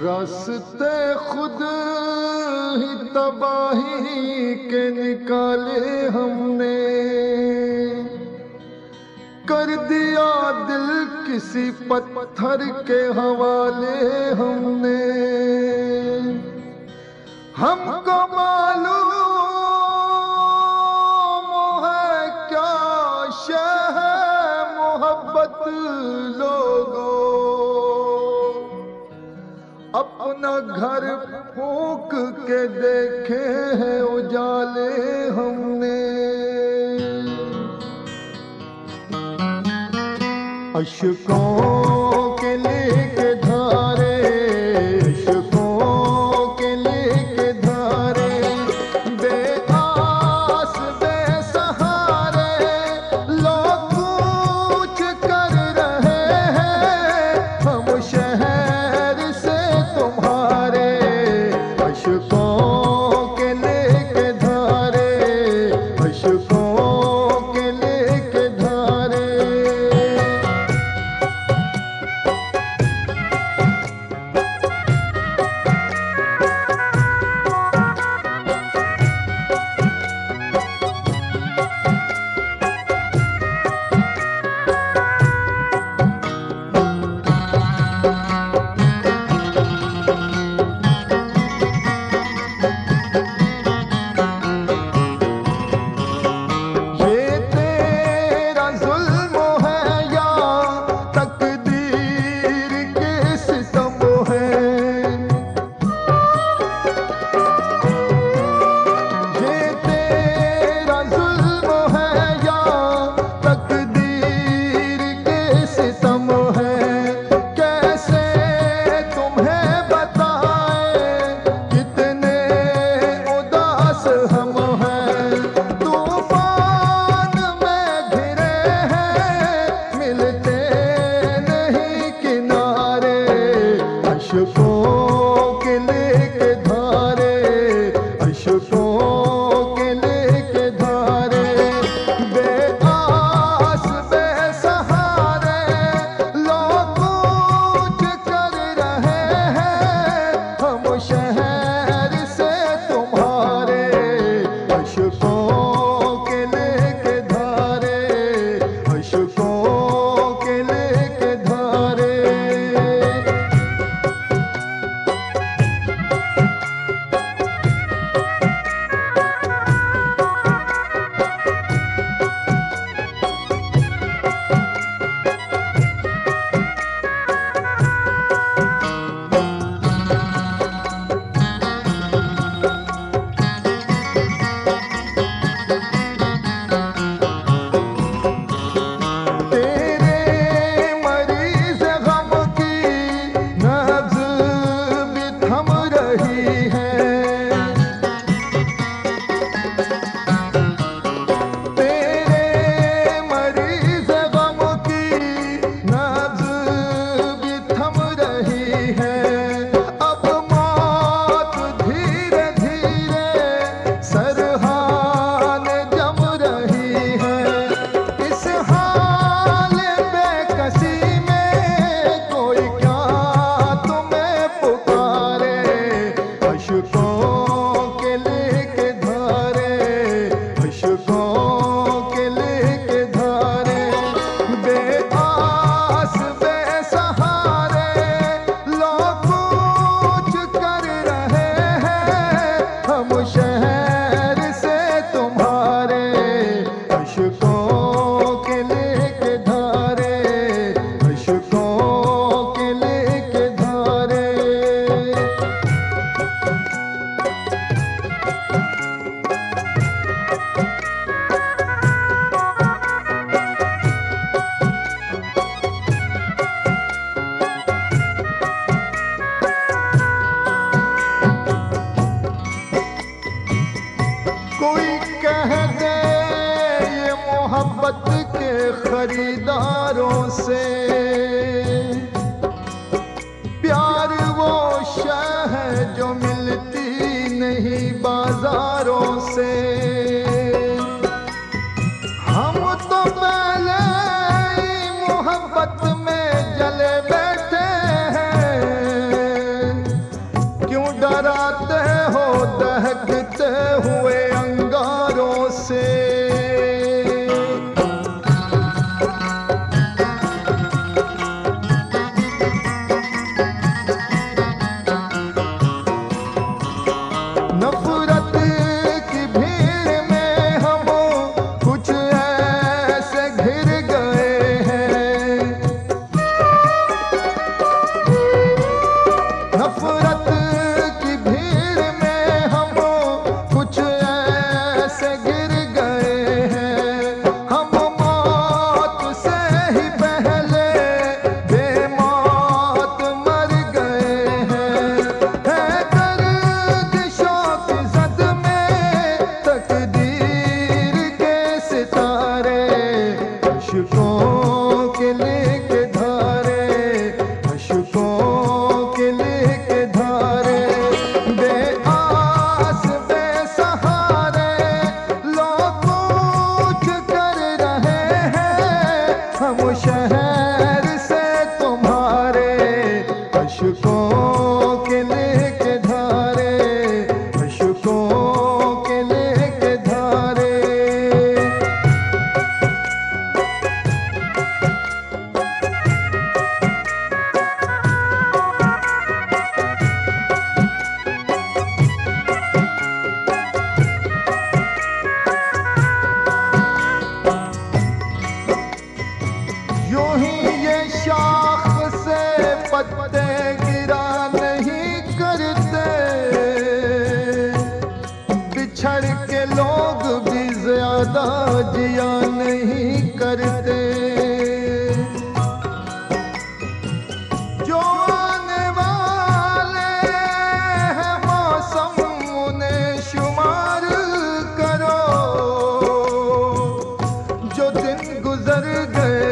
रास्ते खुद ही तबाही के निकाले हमने। कर दिया दिल किसी पत्थर के हवाले हमने। हमको मालूम है क्या शह मोहब्बत लोगों अपना घर फूक के देखे हैं उजाले हमने। अशकों रही worship खरीदारों से। प्यार वो शह है जो मिलती नहीं बाजारों से। हम तो पहले मोहब्बत में करते। जो आने वाले हैं मौसम उन्हें शुमार करो। जो दिन गुजर गए